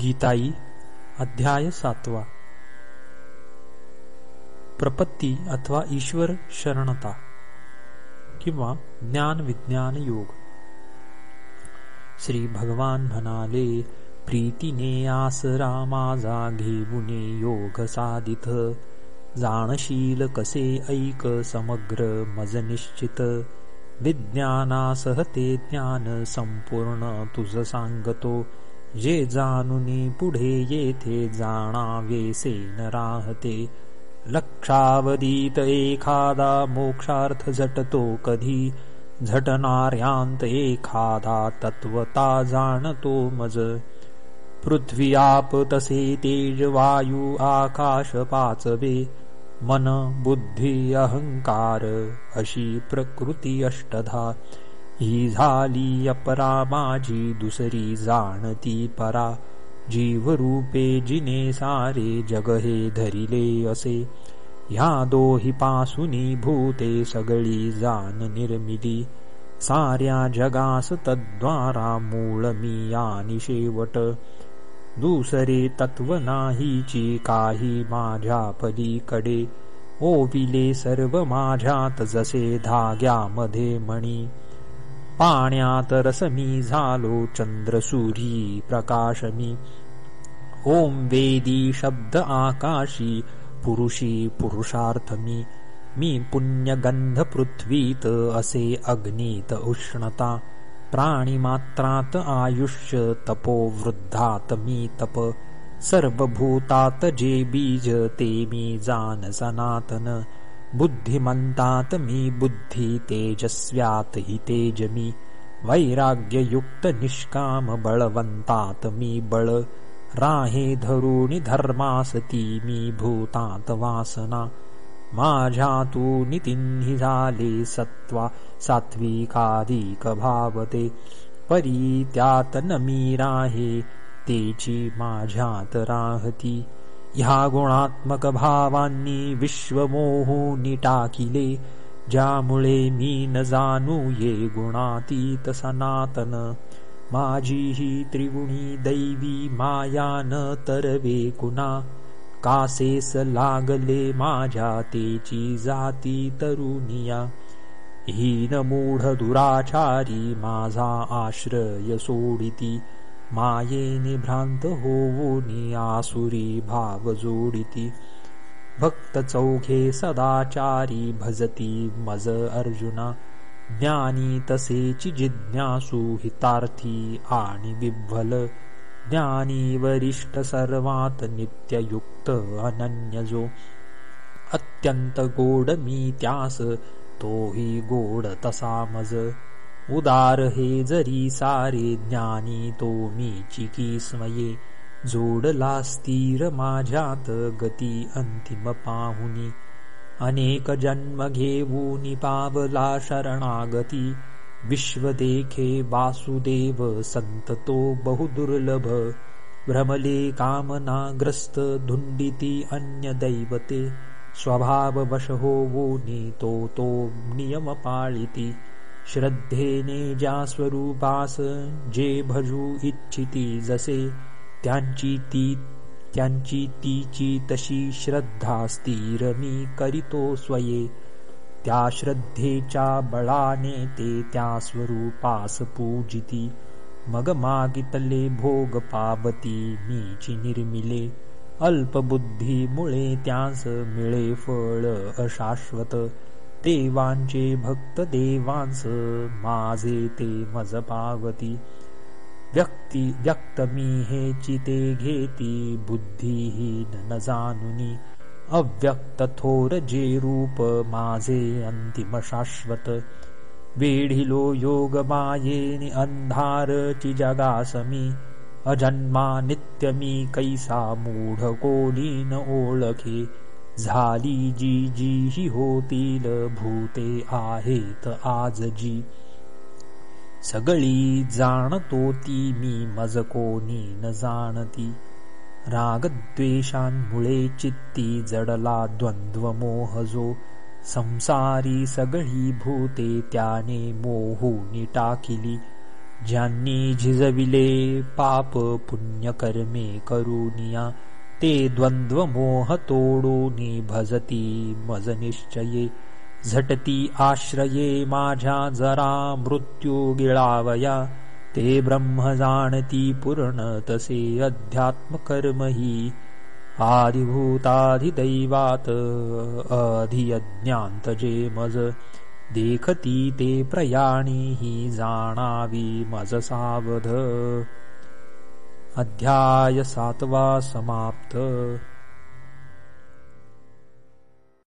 गीताई अध्याय सातवा. प्रपत्ती अथवा ईश्वर शरणता किंवा ज्ञान विज्ञान योग. श्री भगवान म्हणाले प्रीतीने आसरा माझा घेऊने योग साधित. जाणशील कसे ऐक समग्र मज निश्चित विज्ञानासह ते ज्ञान संपूर्ण तुझ सांगतो. जे जानुनी पुढे येथे सेन राहते। लक्षावधीत एखादा मोक्षार्थ झटतो कधी। झटणार्यांत एखादा तत्वता जाणतो मज। पृथ्वी आप तसे तेज वायू आकाश पाचवे। मन बुद्धी अहंकार अशी प्रकृती अष्टधा ही झाली अपरा माझी दुसरी जाणती परा जीवरूपे जिने सारे जग हे धरिले असे। ह्या दोही पासुनी भूते सगळी जाण निर्मिली। साऱ्या जगास तद्वारा मूळ मी आणि शेवट। दुसरे तत्व नाहीची काही माझ्या पलीकडे। ओविले सर्व माझ्यात जसे धाग्यामध्ये मणी पाण्यात रसमी झालो चंद्रसूरी प्रकाशमी। ओम वेदी शब्द आकाशी पुरुषी पुरुषार्थमी। मी पुण्यगंध पृथ्वीत असे अग्नीत उष्णता। प्राणिमात्रात आयुष्य तपो वृद्धात मी तप। सर्वभूतात जे बीज ते मी जान सनातन बुद्धिमन्तात मी बुद्धि तेजस्व्यात हि तेजमी वैराग्ययुक्त निष्काम बळवन्तात मी बळ राहे धरुणि धर्मासती मी भूतात वासना माझ्यातू नितिन्हि झाले सत्त्वा सात्विकादिक भावते परी त्यात न मी राहे तेची माझ्यात राहती ह्या गुणात्मक भावांनी विश्वमोहूनि टाकिले ज्यामुळे मी न गुणातीत सनातन। माझी ही त्रिगुणी दैवी माया न तरवे कुणा कासेस लागले माझ्या तेची जाती तरुणिया। हीन मूढ दुराचारी माझा आश्रय सोडिती मायेने भ्रांत होवोनी आसुरी भाव जोडिती भक्त चौघे सदाचारी भजती मज अर्जुना। ज्ञानी तसेची जिज्ञासु हितार्थी आणि विभ्वल ज्ञानी वरिष्ठ सर्वात नित्ययुक्त अनन्यजो। अत्यंत गोड मी त्यास तोही गोड तसा मज उदार हे जरी सारे ज्ञानी तो मी चिकीस्मये जोडला स्थिर माझ्यात गती अंतिम पाहुनी। अनेक जन्म घेऊनी पावला शरणागती विश्व देखे वासुदेव संत तो बहुदुर्लभ भ्रमले कामनाग्रस्त धुंडिती अन्य दैवते स्वभाव वश होवूनी तो तो नियम पाळिती श्रद्धेने ज्या स्वरूपास, जे भजू इच्छिती जसे त्यांची ती त्यांची तीची तशी श्रद्धा स्थिर मी करीतो स्वये। त्या श्रद्धेच्या बळाने ते त्या स्वरूपास पूजिती। मग मागितले भोग पावती मीची निर्मिले। अल्पबुद्धीमुळे त्यास मिळे फळ अशाश्वत। देवांचे भक्त देवांस माझे ते मज पावती व्यक्ती व्यक्त मी हे चिते घेती बुद्धिहीन न जानुनी। अव्यक्त थोर जे रूप माझे अंतिम शाश्वत। वेढिलो योग मायेनि अंधारची जगासमी। अजन्मा नित्यमी कैसा मूढ कोलीन ओळखे झाली जी जी ही होतील भूते आहेत आज जी सगळी जाणतो ती मी मज कोणी न जाणती. रागद्वेषांमुळे चित्ती जडला द्वंद्व मोह जो. संसारी सगळी भूते त्याने मोहूनी टाकिली. ज्यांनी झिजविले पाप पुण्यकर्मे करुनिया ते द्वंद्व मोह तोडूनी भजती मज निश्चये झटती आश्रये माझ्या जरा मृत्यू गिळावया ते ब्रह्म जाणती पूर्ण तसे अध्यात्म कर्मही आदिभूताधिदैवात अधियज्ञांत जे मज देखती ते प्रयाणी हि जाणावी मज सावध अध्याय सातवा समाप्त